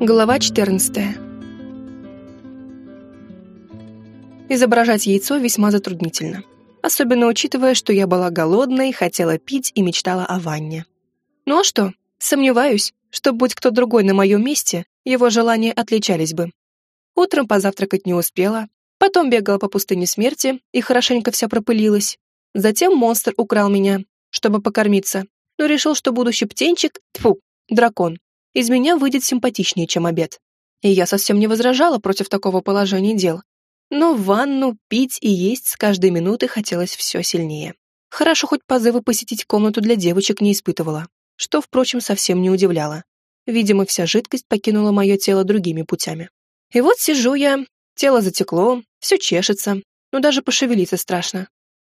Глава 14. Изображать яйцо весьма затруднительно, особенно учитывая, что я была голодной, хотела пить и мечтала о ванне. Ну а что, сомневаюсь, что будь кто другой на моем месте, его желания отличались бы. Утром позавтракать не успела, потом бегала по пустыне смерти и хорошенько вся пропылилась. Затем монстр украл меня, чтобы покормиться, но решил, что будущий птенчик, тьфу, дракон, из меня выйдет симпатичнее, чем обед. И я совсем не возражала против такого положения дел. Но ванну, пить и есть с каждой минуты хотелось все сильнее. Хорошо, хоть позывы посетить комнату для девочек не испытывала, что, впрочем, совсем не удивляло. Видимо, вся жидкость покинула мое тело другими путями. И вот сижу я, тело затекло, все чешется, но даже пошевелиться страшно.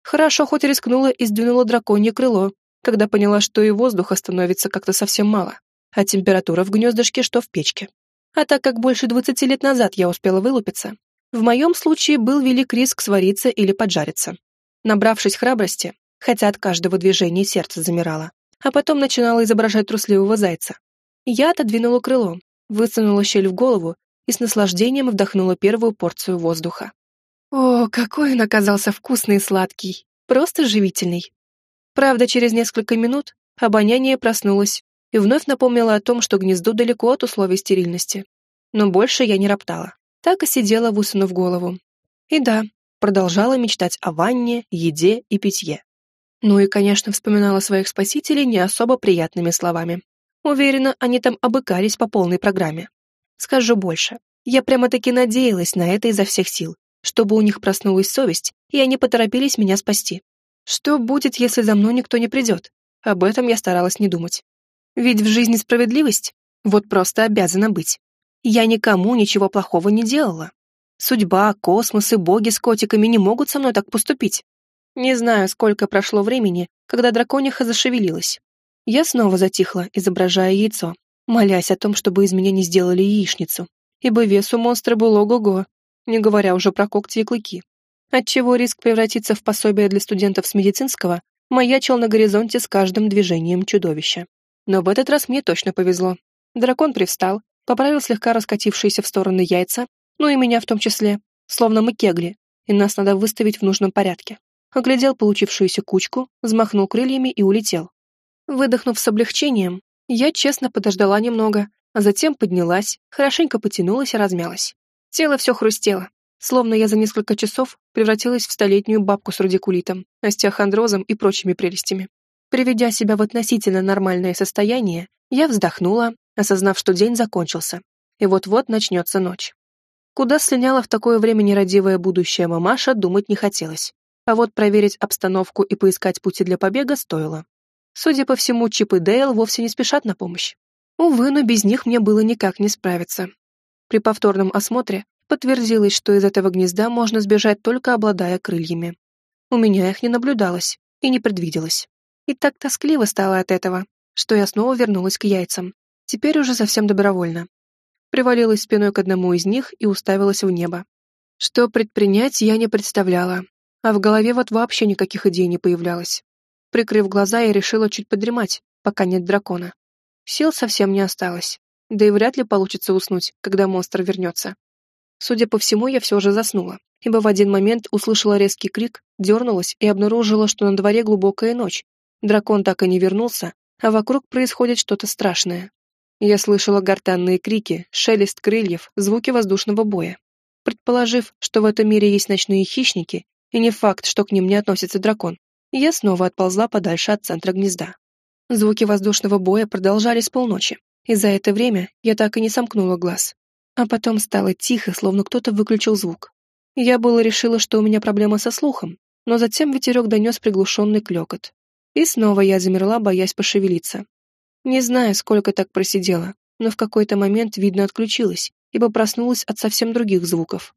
Хорошо, хоть рискнула и сдвинула драконье крыло, когда поняла, что и воздуха становится как-то совсем мало а температура в гнездышке, что в печке. А так как больше 20 лет назад я успела вылупиться, в моем случае был велик риск свариться или поджариться. Набравшись храбрости, хотя от каждого движения сердце замирало, а потом начинала изображать трусливого зайца, я отодвинула крыло, высунула щель в голову и с наслаждением вдохнула первую порцию воздуха. О, какой он оказался вкусный и сладкий, просто живительный. Правда, через несколько минут обоняние проснулось и вновь напомнила о том, что гнездо далеко от условий стерильности. Но больше я не роптала. Так и сидела, высунув голову. И да, продолжала мечтать о ванне, еде и питье. Ну и, конечно, вспоминала своих спасителей не особо приятными словами. Уверена, они там обыкались по полной программе. Скажу больше. Я прямо-таки надеялась на это изо всех сил, чтобы у них проснулась совесть, и они поторопились меня спасти. Что будет, если за мной никто не придет? Об этом я старалась не думать. Ведь в жизни справедливость вот просто обязана быть. Я никому ничего плохого не делала. Судьба, космос и боги с котиками не могут со мной так поступить. Не знаю, сколько прошло времени, когда дракониха зашевелилась. Я снова затихла, изображая яйцо, молясь о том, чтобы из меня не сделали яичницу, ибо вес у монстра был ого-го, не говоря уже про когти и клыки. Отчего риск превратиться в пособие для студентов с медицинского маячил на горизонте с каждым движением чудовища. Но в этот раз мне точно повезло. Дракон привстал, поправил слегка раскатившиеся в стороны яйца, ну и меня в том числе, словно мы кегли, и нас надо выставить в нужном порядке. Оглядел получившуюся кучку, взмахнул крыльями и улетел. Выдохнув с облегчением, я честно подождала немного, а затем поднялась, хорошенько потянулась и размялась. Тело все хрустело, словно я за несколько часов превратилась в столетнюю бабку с радикулитом, остеохондрозом и прочими прелестями. Приведя себя в относительно нормальное состояние, я вздохнула, осознав, что день закончился, и вот-вот начнется ночь. Куда слиняла в такое время нерадивая будущая мамаша, думать не хотелось. А вот проверить обстановку и поискать пути для побега стоило. Судя по всему, Чип и Дейл вовсе не спешат на помощь. Увы, но без них мне было никак не справиться. При повторном осмотре подтвердилось, что из этого гнезда можно сбежать только обладая крыльями. У меня их не наблюдалось и не предвиделось. И так тоскливо стало от этого, что я снова вернулась к яйцам. Теперь уже совсем добровольно. Привалилась спиной к одному из них и уставилась в небо. Что предпринять, я не представляла, а в голове вот вообще никаких идей не появлялось. Прикрыв глаза, я решила чуть подремать, пока нет дракона. Сил совсем не осталось, да и вряд ли получится уснуть, когда монстр вернется. Судя по всему, я все же заснула, ибо в один момент услышала резкий крик, дернулась и обнаружила, что на дворе глубокая ночь, Дракон так и не вернулся, а вокруг происходит что-то страшное. Я слышала гортанные крики, шелест крыльев, звуки воздушного боя. Предположив, что в этом мире есть ночные хищники, и не факт, что к ним не относится дракон, я снова отползла подальше от центра гнезда. Звуки воздушного боя продолжались полночи, и за это время я так и не сомкнула глаз. А потом стало тихо, словно кто-то выключил звук. Я было решила, что у меня проблема со слухом, но затем ветерок донес приглушенный клекот. И снова я замерла, боясь пошевелиться. Не знаю, сколько так просидела, но в какой-то момент, видно, отключилась, ибо проснулась от совсем других звуков.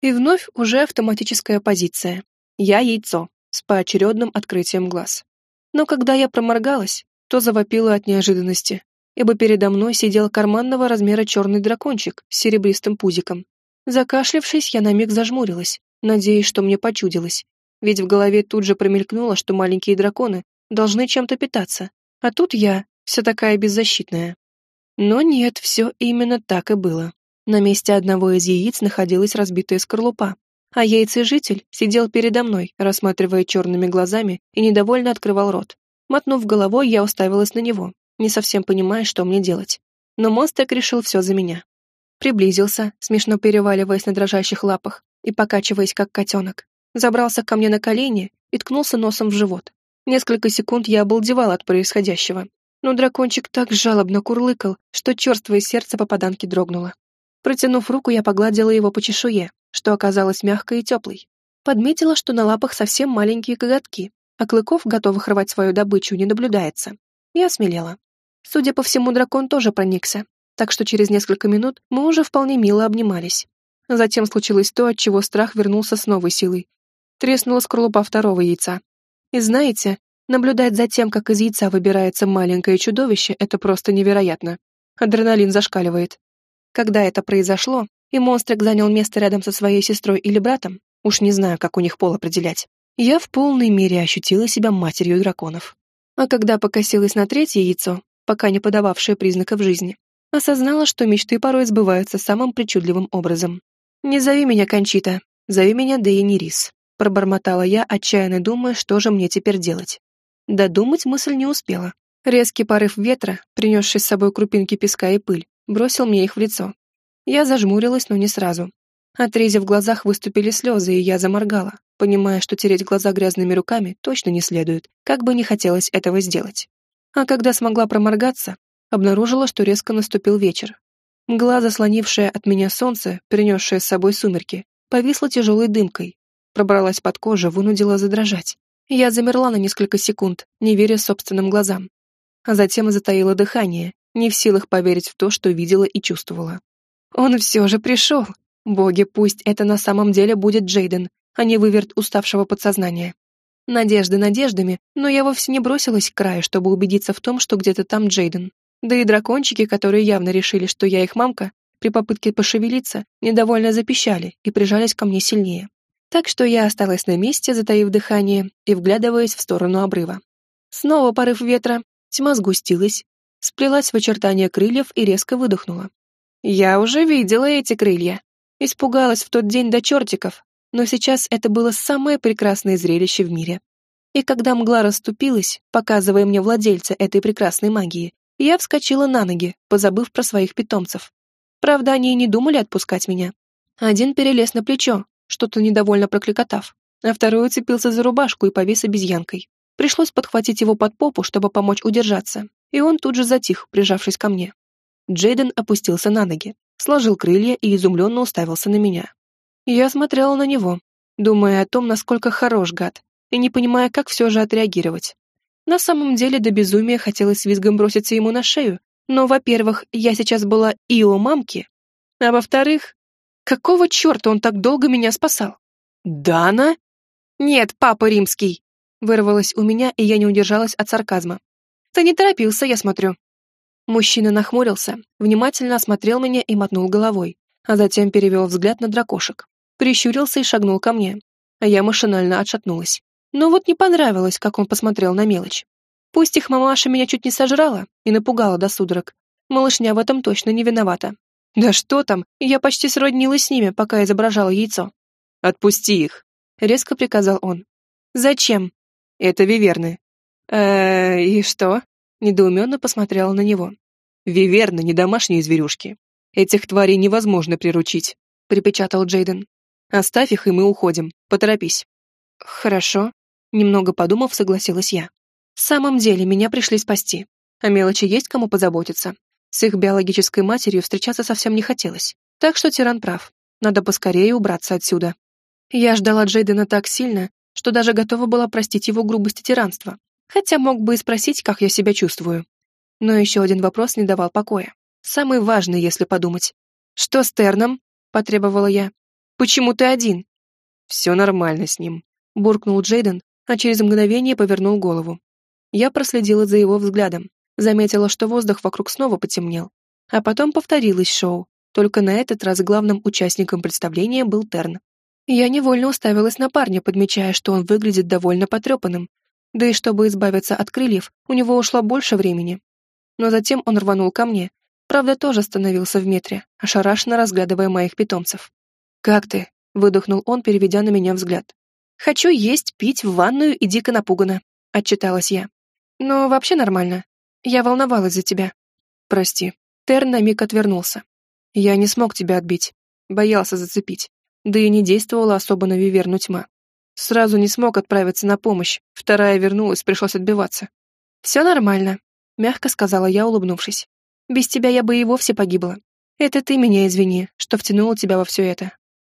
И вновь уже автоматическая позиция. Я яйцо, с поочередным открытием глаз. Но когда я проморгалась, то завопила от неожиданности, ибо передо мной сидел карманного размера черный дракончик с серебристым пузиком. Закашлявшись, я на миг зажмурилась, надеясь, что мне почудилось, ведь в голове тут же промелькнуло, что маленькие драконы должны чем-то питаться. А тут я, вся такая беззащитная. Но нет, все именно так и было. На месте одного из яиц находилась разбитая скорлупа, а яйцежитель сидел передо мной, рассматривая черными глазами и недовольно открывал рот. Мотнув головой, я уставилась на него, не совсем понимая, что мне делать. Но монстрик решил все за меня. Приблизился, смешно переваливаясь на дрожащих лапах и покачиваясь, как котенок. Забрался ко мне на колени и ткнулся носом в живот. Несколько секунд я обалдевал от происходящего, но дракончик так жалобно курлыкал, что черствое сердце попаданки дрогнуло. Протянув руку, я погладила его по чешуе, что оказалось мягкой и теплой. Подметила, что на лапах совсем маленькие коготки, а клыков, готовых рвать свою добычу, не наблюдается. И осмелела. Судя по всему, дракон тоже проникся, так что через несколько минут мы уже вполне мило обнимались. Затем случилось то, от чего страх вернулся с новой силой. Треснула скорлупа второго яйца. И знаете, наблюдать за тем, как из яйца выбирается маленькое чудовище, это просто невероятно. Адреналин зашкаливает. Когда это произошло, и монстрик занял место рядом со своей сестрой или братом, уж не знаю, как у них пол определять, я в полной мере ощутила себя матерью драконов. А когда покосилась на третье яйцо, пока не подававшее признаков жизни, осознала, что мечты порой сбываются самым причудливым образом. «Не зови меня Кончита, зови меня Дейенирис», пробормотала я, отчаянно думая, что же мне теперь делать. Додумать мысль не успела. Резкий порыв ветра, принесший с собой крупинки песка и пыль, бросил мне их в лицо. Я зажмурилась, но не сразу. От рези в глазах выступили слезы, и я заморгала, понимая, что тереть глаза грязными руками точно не следует, как бы не хотелось этого сделать. А когда смогла проморгаться, обнаружила, что резко наступил вечер. Мгла, заслонившая от меня солнце, принесшее с собой сумерки, повисла тяжелой дымкой, пробралась под кожу, вынудила задрожать. Я замерла на несколько секунд, не веря собственным глазам. А затем затаила дыхание, не в силах поверить в то, что видела и чувствовала. Он все же пришел. Боги, пусть это на самом деле будет Джейден, а не выверт уставшего подсознания. Надежды надеждами, но я вовсе не бросилась к краю, чтобы убедиться в том, что где-то там Джейден. Да и дракончики, которые явно решили, что я их мамка, при попытке пошевелиться, недовольно запищали и прижались ко мне сильнее. Так что я осталась на месте, затаив дыхание и вглядываясь в сторону обрыва. Снова порыв ветра, тьма сгустилась, сплелась в очертания крыльев и резко выдохнула. Я уже видела эти крылья. Испугалась в тот день до чертиков, но сейчас это было самое прекрасное зрелище в мире. И когда мгла расступилась, показывая мне владельца этой прекрасной магии, я вскочила на ноги, позабыв про своих питомцев. Правда, они и не думали отпускать меня. Один перелез на плечо, что-то недовольно прокликотав, а второй уцепился за рубашку и повис обезьянкой. Пришлось подхватить его под попу, чтобы помочь удержаться, и он тут же затих, прижавшись ко мне. Джейден опустился на ноги, сложил крылья и изумленно уставился на меня. Я смотрела на него, думая о том, насколько хорош гад, и не понимая, как все же отреагировать. На самом деле до безумия хотелось с визгом броситься ему на шею, но, во-первых, я сейчас была и у мамки, а во-вторых, какого черта он так долго меня спасал? Дана? Нет, папа римский, вырвалось у меня, и я не удержалась от сарказма. Ты не торопился, я смотрю. Мужчина нахмурился, внимательно осмотрел меня и мотнул головой, а затем перевел взгляд на дракошек. Прищурился и шагнул ко мне, а я машинально отшатнулась. Но вот не понравилось, как он посмотрел на мелочь. Пусть их мамаша меня чуть не сожрала и напугала до судорог. Малышня в этом точно не виновата. Да что там, я почти сроднилась с ними, пока изображала яйцо. «Отпусти их», — резко приказал он. «Зачем?» «Это виверны э и что?» Недоуменно посмотрела на него. «Виверны не домашние зверюшки. Этих тварей невозможно приручить», — припечатал Джейден. «Оставь их, и мы уходим. Поторопись». «Хорошо», — немного подумав, согласилась я. «В самом деле, меня пришли спасти. О мелочи есть кому позаботиться. С их биологической матерью встречаться совсем не хотелось. Так что тиран прав. Надо поскорее убраться отсюда». Я ждала Джейдена так сильно, что даже готова была простить его грубость и тиранство, хотя мог бы и спросить, как я себя чувствую. Но еще один вопрос не давал покоя. Самый важный, если подумать. «Что с Терном?» — потребовала я. «Почему ты один?» «Все нормально с ним», — буркнул Джейден, а через мгновение повернул голову. Я проследила за его взглядом, заметила, что воздух вокруг снова потемнел. А потом повторилось шоу, только на этот раз главным участником представления был Терн. Я невольно уставилась на парня, подмечая, что он выглядит довольно потрепанным, да и чтобы избавиться от крыльев, у него ушло больше времени. Но затем он рванул ко мне, Правда, тоже остановился в метре, ошарашенно разглядывая моих питомцев. «Как ты?» — выдохнул он, переведя на меня взгляд. «Хочу есть, пить, в ванную и дико напугана», — отчиталась я. «Но вообще нормально. Я волновалась за тебя». «Прости». Терн на миг отвернулся. «Я не смог тебя отбить. Боялся зацепить. Да и не действовала особо на Виверну тьма. Сразу не смог отправиться на помощь. Вторая вернулась, пришлось отбиваться. «Все нормально», — мягко сказала я, улыбнувшись. Без тебя я бы и вовсе погибла. Это ты меня извини, что втянула тебя во все это».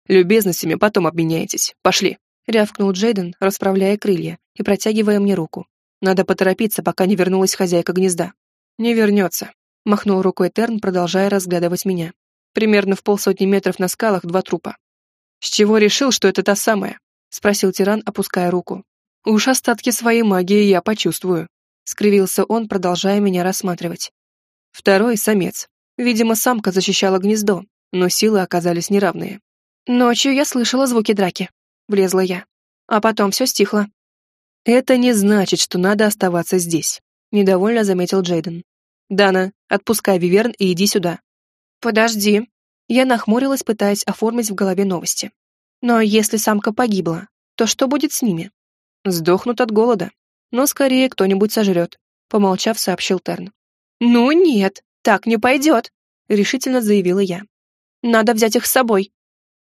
«Любезностями потом обменяетесь. Пошли», — рявкнул Джейден, расправляя крылья и протягивая мне руку. «Надо поторопиться, пока не вернулась хозяйка гнезда». «Не вернется», — махнул рукой Терн, продолжая разглядывать меня. Примерно в полсотни метров на скалах два трупа. «С чего решил, что это та самая?» — спросил тиран, опуская руку. «Уж остатки своей магии я почувствую», — скривился он, продолжая меня рассматривать. Второй — самец. Видимо, самка защищала гнездо, но силы оказались неравные. «Ночью я слышала звуки драки», — влезла я. А потом все стихло. «Это не значит, что надо оставаться здесь», — недовольно заметил Джейден. «Дана, отпускай Виверн и иди сюда». «Подожди». Я нахмурилась, пытаясь оформить в голове новости. «Но если самка погибла, то что будет с ними?» «Сдохнут от голода. Но скорее кто-нибудь сожрет», — помолчав, сообщил Терн. «Ну нет, так не пойдет», — решительно заявила я. «Надо взять их с собой».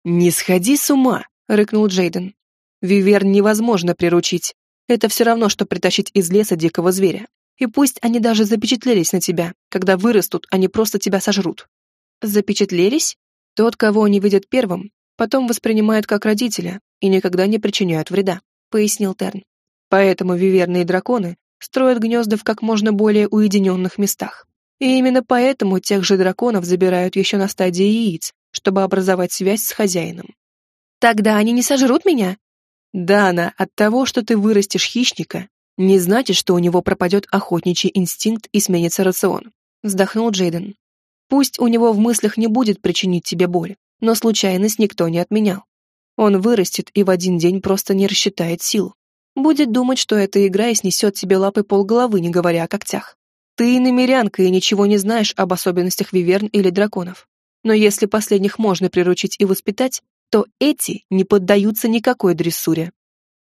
«Не сходи с ума», — рыкнул Джейден. «Виверн невозможно приручить. Это все равно, что притащить из леса дикого зверя. И пусть они даже запечатлелись на тебя, когда вырастут, они просто тебя сожрут». «Запечатлелись? Тот, кого они видят первым, потом воспринимают как родителя и никогда не причиняют вреда», — пояснил Терн. «Поэтому виверны и драконы строят гнезда в как можно более уединенных местах. И именно поэтому тех же драконов забирают еще на стадии яиц, чтобы образовать связь с хозяином. Тогда они не сожрут меня? Дана, от того, что ты вырастешь хищника, не значит, что у него пропадет охотничий инстинкт и сменится рацион. Вздохнул Джейден. Пусть у него в мыслях не будет причинить тебе боль, но случайность никто не отменял. Он вырастет и в один день просто не рассчитает силу. Будет думать, что эта игра и снесет тебе лапы полголовы, не говоря о когтях. Ты иномерянка и ничего не знаешь об особенностях виверн или драконов. Но если последних можно приручить и воспитать, то эти не поддаются никакой дрессуре.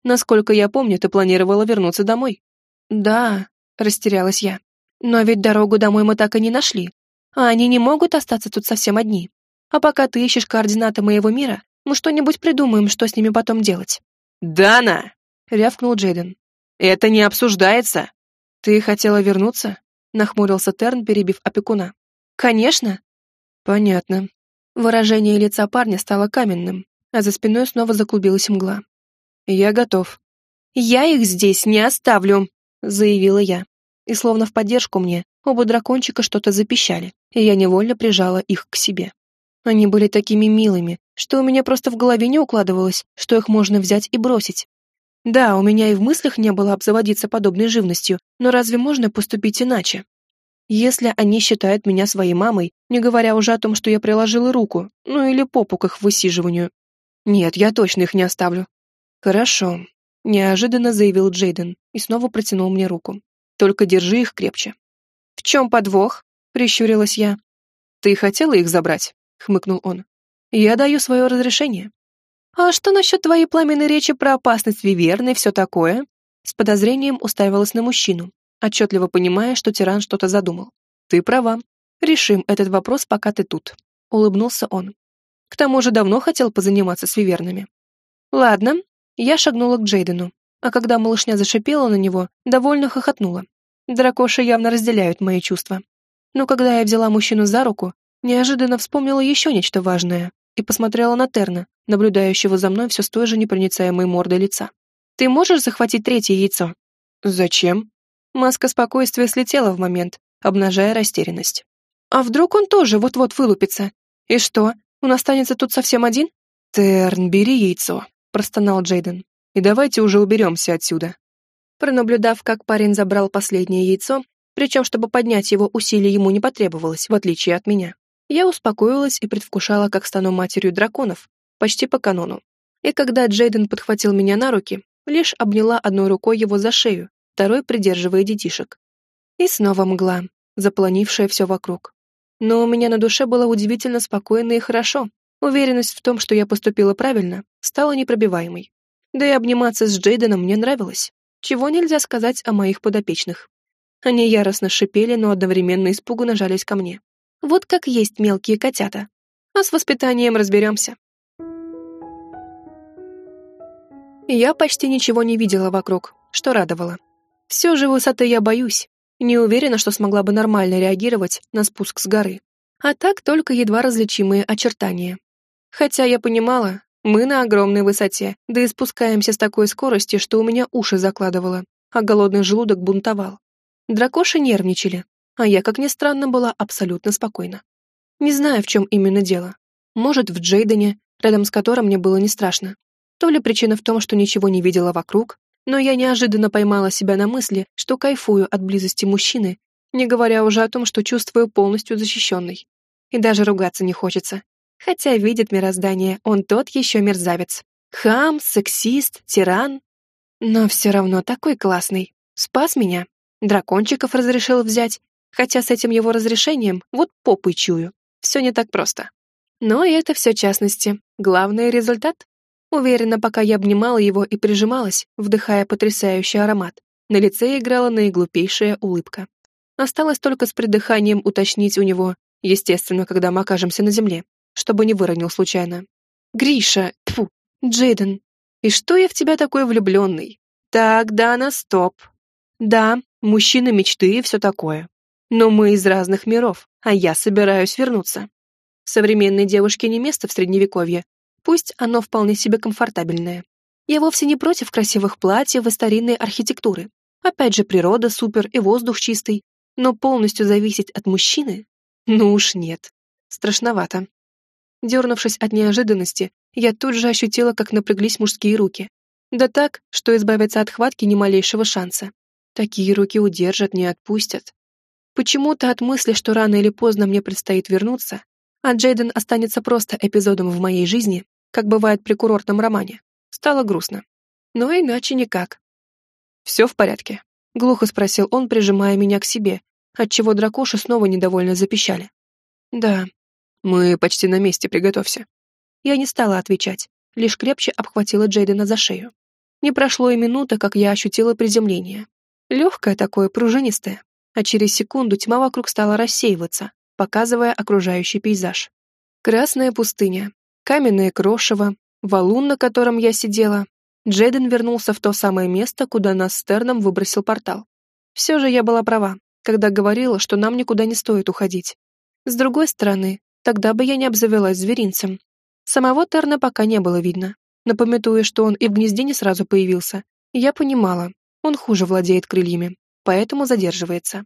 Насколько я помню, ты планировала вернуться домой. Да, растерялась я. Но ведь дорогу домой мы так и не нашли. А они не могут остаться тут совсем одни. А пока ты ищешь координаты моего мира, мы что-нибудь придумаем, что с ними потом делать. «Дана!» рявкнул Джейден. «Это не обсуждается!» «Ты хотела вернуться?» — нахмурился Терн, перебив опекуна. «Конечно!» «Понятно». Выражение лица парня стало каменным, а за спиной снова заклубилась мгла. «Я готов». «Я их здесь не оставлю», — заявила я. И словно в поддержку мне, оба дракончика что-то запищали, и я невольно прижала их к себе. Они были такими милыми, что у меня просто в голове не укладывалось, что их можно взять и бросить. Да, у меня и в мыслях не было обзаводиться подобной живностью, но разве можно поступить иначе? Если они считают меня своей мамой, не говоря уже о том, что я приложила руку, ну или попу к их высиживанию. Нет, я точно их не оставлю. Хорошо, неожиданно заявил Джейден и снова протянул мне руку. Только держи их крепче. В чем подвох? Прищурилась я. Ты хотела их забрать? Хмыкнул он. Я даю свое разрешение. «А что насчет твоей пламенной речи про опасность Виверны и все такое?» С подозрением уставилась на мужчину, отчетливо понимая, что тиран что-то задумал. «Ты права. Решим этот вопрос, пока ты тут», — улыбнулся он. «К тому же давно хотел позаниматься с Вивернами». «Ладно». Я шагнула к Джейдену, а когда малышня зашипела на него, довольно хохотнула. Дракоши явно разделяют мои чувства. Но когда я взяла мужчину за руку, неожиданно вспомнила еще нечто важное и посмотрела на Терна, наблюдающего за мной все с той же непроницаемой мордой лица. «Ты можешь захватить третье яйцо?» «Зачем?» Маска спокойствия слетела в момент, обнажая растерянность. «А вдруг он тоже вот-вот вылупится? И что, он останется тут совсем один?» «Терн, бери яйцо», — простонал Джейден. «И давайте уже уберемся отсюда». Пронаблюдав, как парень забрал последнее яйцо, причем, чтобы поднять его усилий ему не потребовалось, в отличие от меня, я успокоилась и предвкушала, как стану матерью драконов, почти по канону. И когда Джейден подхватил меня на руки, лишь обняла одной рукой его за шею, второй придерживая детишек. И снова мгла, запланившая все вокруг. Но у меня на душе было удивительно спокойно и хорошо. Уверенность в том, что я поступила правильно, стала непробиваемой. Да и обниматься с Джейденом мне нравилось, чего нельзя сказать о моих подопечных. Они яростно шипели, но одновременно испуганно жались ко мне. Вот как есть мелкие котята. А с воспитанием разберемся. Я почти ничего не видела вокруг, что радовало. Все же высоты я боюсь. Не уверена, что смогла бы нормально реагировать на спуск с горы. А так только едва различимые очертания. Хотя я понимала, мы на огромной высоте, да и спускаемся с такой скоростью, что у меня уши закладывало, а голодный желудок бунтовал. Дракоши нервничали, а я, как ни странно, была абсолютно спокойна. Не знаю, в чем именно дело. Может, в Джейдене, рядом с которым мне было не страшно. То ли причина в том, что ничего не видела вокруг, но я неожиданно поймала себя на мысли, что кайфую от близости мужчины, не говоря уже о том, что чувствую полностью защищенной. И даже ругаться не хочется. Хотя видит мироздание, он тот еще мерзавец. Хам, сексист, тиран. Но все равно такой классный. Спас меня. Дракончиков разрешил взять. Хотя с этим его разрешением вот попой чую. Все не так просто. Но это все частности. Главный результат. Уверена, пока я обнимала его и прижималась, вдыхая потрясающий аромат, на лице играла наиглупейшая улыбка. Осталось только с придыханием уточнить у него, естественно, когда мы окажемся на земле, чтобы не выронил случайно. «Гриша! Тьфу! Джейден! И что я в тебя такой влюбленный? Так, Дана, стоп! Да, мужчины мечты и все такое. Но мы из разных миров, а я собираюсь вернуться. Современной девушке не место в средневековье, Пусть оно вполне себе комфортабельное. Я вовсе не против красивых платьев и старинной архитектуры. Опять же, природа супер и воздух чистый. Но полностью зависеть от мужчины? Ну уж нет. Страшновато. Дернувшись от неожиданности, я тут же ощутила, как напряглись мужские руки. Да так, что избавиться от хватки ни малейшего шанса. Такие руки удержат, не отпустят. Почему-то от мысли, что рано или поздно мне предстоит вернуться, а Джейден останется просто эпизодом в моей жизни, как бывает при курортном романе. Стало грустно. Но иначе никак. «Все в порядке?» — глухо спросил он, прижимая меня к себе, отчего дракоши снова недовольно запищали. «Да, мы почти на месте, приготовься». Я не стала отвечать, лишь крепче обхватила Джейдена за шею. Не прошло и минуты, как я ощутила приземление. Легкое такое, пружинистое, а через секунду тьма вокруг стала рассеиваться, показывая окружающий пейзаж. Красная пустыня, каменное крошево, валун, на котором я сидела. Джейден вернулся в то самое место, куда нас с Терном выбросил портал. Все же я была права, когда говорила, что нам никуда не стоит уходить. С другой стороны, тогда бы я не обзавелась зверинцем. Самого Терна пока не было видно. Напомятуя, что он и в гнезде не сразу появился, я понимала, он хуже владеет крыльями, поэтому задерживается.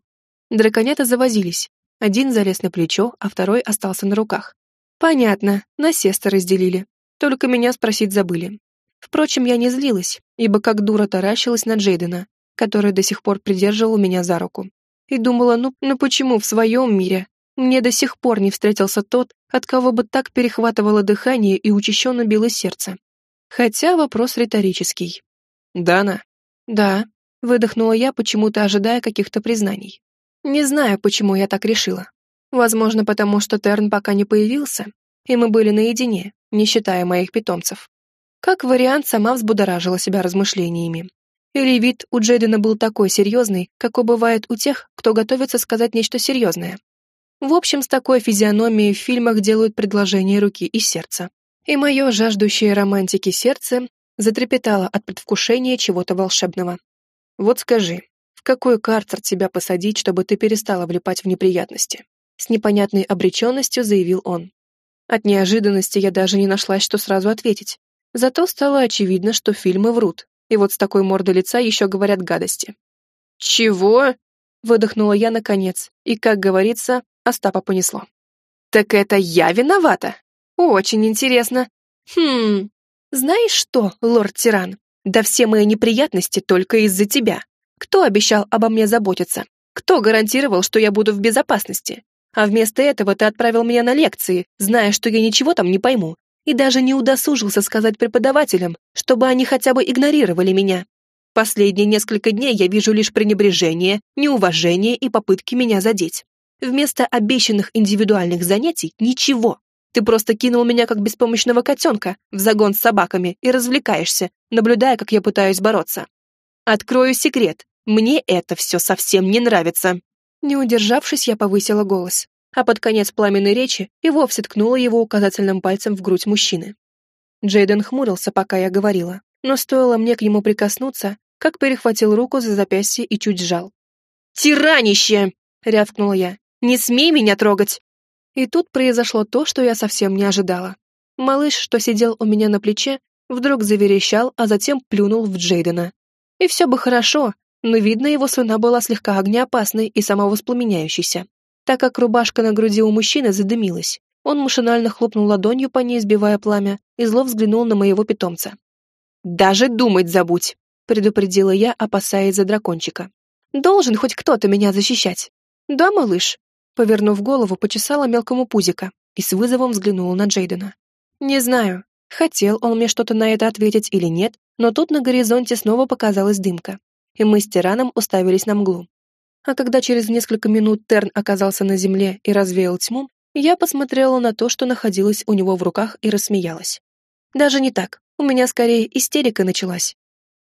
Драконята завозились. Один залез на плечо, а второй остался на руках. Понятно, насесто разделили. Только меня спросить забыли. Впрочем, я не злилась, ибо как дура таращилась на Джейдена, который до сих пор придерживал меня за руку. И думала, ну, ну почему в своем мире мне до сих пор не встретился тот, от кого бы так перехватывало дыхание и учащенно било сердце. Хотя вопрос риторический. «Дана?» «Да», — выдохнула я, почему-то ожидая каких-то признаний. Не знаю, почему я так решила. Возможно, потому что Терн пока не появился, и мы были наедине, не считая моих питомцев. Как вариант, сама взбудоражила себя размышлениями. Или вид у Джейдена был такой серьезный, какой бывает у тех, кто готовится сказать нечто серьезное. В общем, с такой физиономией в фильмах делают предложение руки и сердца. И мое жаждущее романтики сердце затрепетало от предвкушения чего-то волшебного. Вот скажи, в какой карцер тебя посадить, чтобы ты перестала влипать в неприятности? С непонятной обреченностью заявил он. От неожиданности я даже не нашлась, что сразу ответить. Зато стало очевидно, что фильмы врут, и вот с такой мордой лица еще говорят гадости. «Чего?» — выдохнула я наконец, и, как говорится, Остапа понесло. «Так это я виновата? Очень интересно. Хм, знаешь что, лорд-тиран, да все мои неприятности только из-за тебя. Кто обещал обо мне заботиться? Кто гарантировал, что я буду в безопасности? А вместо этого ты отправил меня на лекции, зная, что я ничего там не пойму, и даже не удосужился сказать преподавателям, чтобы они хотя бы игнорировали меня. Последние несколько дней я вижу лишь пренебрежение, неуважение и попытки меня задеть. Вместо обещанных индивидуальных занятий — ничего. Ты просто кинул меня как беспомощного котенка в загон с собаками и развлекаешься, наблюдая, как я пытаюсь бороться. Открою секрет. Мне это все совсем не нравится. Не удержавшись, я повысила голос, а под конец пламенной речи и вовсе ткнула его указательным пальцем в грудь мужчины. Джейден хмурился, пока я говорила, но стоило мне к нему прикоснуться, как перехватил руку за запястье и чуть сжал. «Тиранище!» — рявкнула я. «Не смей меня трогать!» И тут произошло то, что я совсем не ожидала. Малыш, что сидел у меня на плече, вдруг заверещал, а затем плюнул в Джейдена. И все бы хорошо, но видно, его слюна была слегка огнеопасной и самовоспламеняющейся, так как рубашка на груди у мужчины задымилась. Он машинально хлопнул ладонью по ней, сбивая пламя, и зло взглянул на моего питомца. «Даже думать забудь!» — предупредила я, опасаясь за дракончика. «Должен хоть кто-то меня защищать!» «Да, малыш?» Повернув голову, почесала мелкому пузика и с вызовом взглянула на Джейдена. «Не знаю, хотел он мне что-то на это ответить или нет, но тут на горизонте снова показалась дымка, и мы с тираном уставились на мглу. А когда через несколько минут Терн оказался на земле и развеял тьму, я посмотрела на то, что находилось у него в руках, и рассмеялась. Даже не так, у меня скорее истерика началась.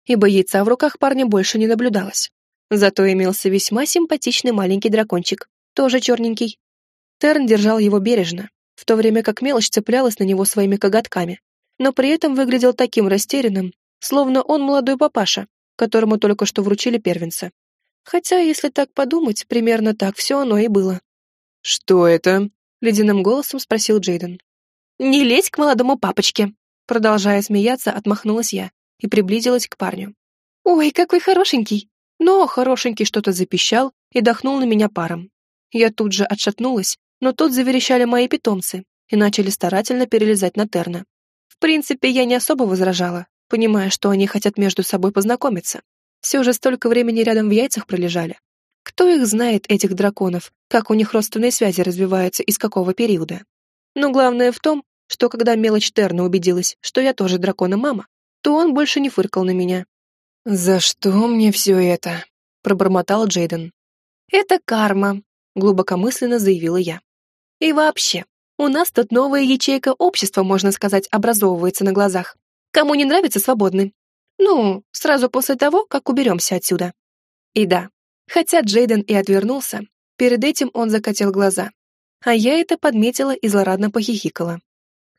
Ибо яйца в руках парня больше не наблюдалось. Зато имелся весьма симпатичный маленький дракончик, тоже черненький. Терн держал его бережно, в то время как мелочь цеплялась на него своими коготками, но при этом выглядел таким растерянным, словно он молодой папаша, которому только что вручили первенца. Хотя, если так подумать, примерно так все оно и было. «Что это?» ледяным голосом спросил Джейден. «Не лезь к молодому папочке!» Продолжая смеяться, отмахнулась я и приблизилась к парню. «Ой, какой хорошенький!» Но хорошенький что-то запищал и дохнул на меня паром. Я тут же отшатнулась, но тут заверещали мои питомцы и начали старательно перелезать на Терна. В принципе, я не особо возражала, понимая, что они хотят между собой познакомиться. Все же столько времени рядом в яйцах пролежали. Кто их знает, этих драконов, как у них родственные связи развиваются и с какого периода? Но главное в том, что когда мелочь Терна убедилась, что я тоже дракона мама, то он больше не фыркал на меня. «За что мне все это?» — пробормотал Джейден. «Это карма», — глубокомысленно заявила я. «И вообще, у нас тут новая ячейка общества, можно сказать, образовывается на глазах. Кому не нравится, свободны. Ну, сразу после того, как уберемся отсюда. И да, Хотя Джейден и отвернулся, перед этим он закатил глаза. А я это подметила и злорадно похихикала.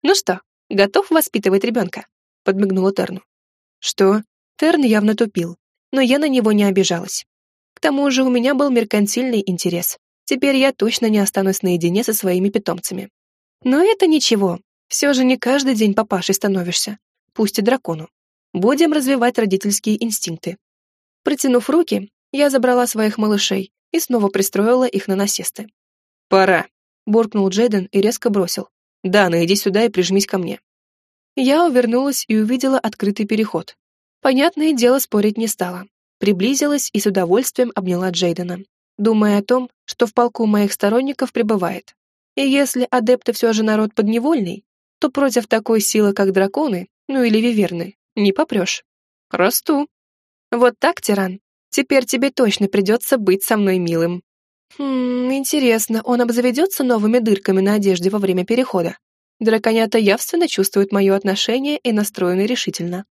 «Ну что, готов воспитывать ребенка?» — подмигнула Терну. «Что?» Терн явно тупил, но я на него не обижалась. К тому же у меня был меркантильный интерес. Теперь я точно не останусь наедине со своими питомцами. Но это ничего, все же не каждый день папашей становишься, пусть и дракону. Будем развивать родительские инстинкты. Протянув руки, я забрала своих малышей и снова пристроила их на насесты. «Пора», — буркнул Джейден и резко бросил. «Дана, иди сюда и прижмись ко мне». Я увернулась и увидела открытый переход. Понятное дело, спорить не стала. Приблизилась и с удовольствием обняла Джейдена, думая о том, что в полку моих сторонников пребывает. И если адепты все же народ подневольный, то против такой силы, как драконы, ну или виверны, не попрешь. Расту. Вот так, тиран, Теперь тебе точно придется быть со мной милым. Хм, интересно, он обзаведется новыми дырками на одежде во время перехода? Драконята явственно чувствуют мое отношение и настроены решительно.